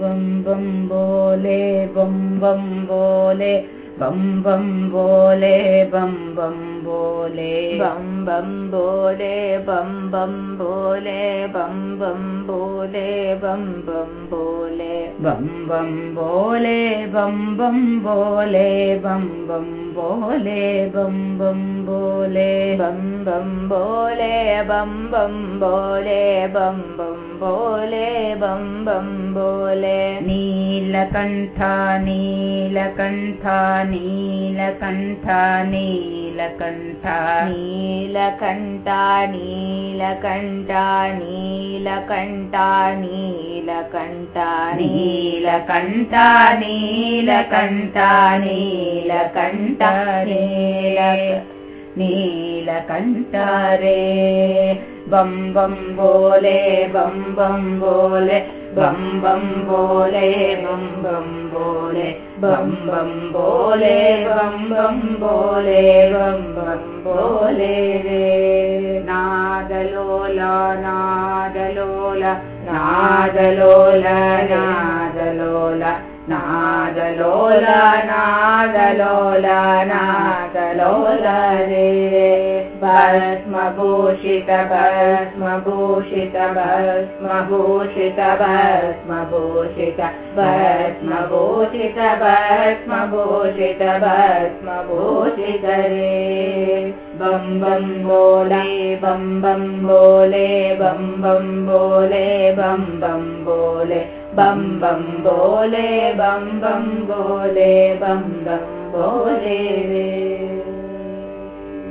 बं बं बोले बं बं बोले। बम बम बोले बम बम बोले बम बम बोले बम बम बोले बम बम बोले बम बम बोले बम बम बोले बम बम बोले बम बम बोले बम बम बोले बम बम बोले बम बम बोले बम बम बोले बम बम बोले नीलकण्ठा नीलकण्ठा नीलकण्ठा नीलकण्ठा। नीलकण्ठा नीलकण्ठा नीलकण्ठा नीलकण्ठा। नीलकण्ठा नीलकण्ठा नीलकण्ठा नीलकण्ठा रे। बम बम बोले बम बम बोले बं बं बोले बं बं बोले बं बं बोले बं बं बोले बं बं बोले रे नादलोल नादलोल नादलोल नादलोल नादलोल नादलोल नादलोल रे भस्मभूषित भस्मभूषित भस्मभूषित भस्मभूषित भस्मभूषित भस्मभूषित भस्मभूषित रे बं बं बोले बं बं बोले बं बं बोले बं बं बोले बं बं बोले बं बं बोले बं बं बोले रे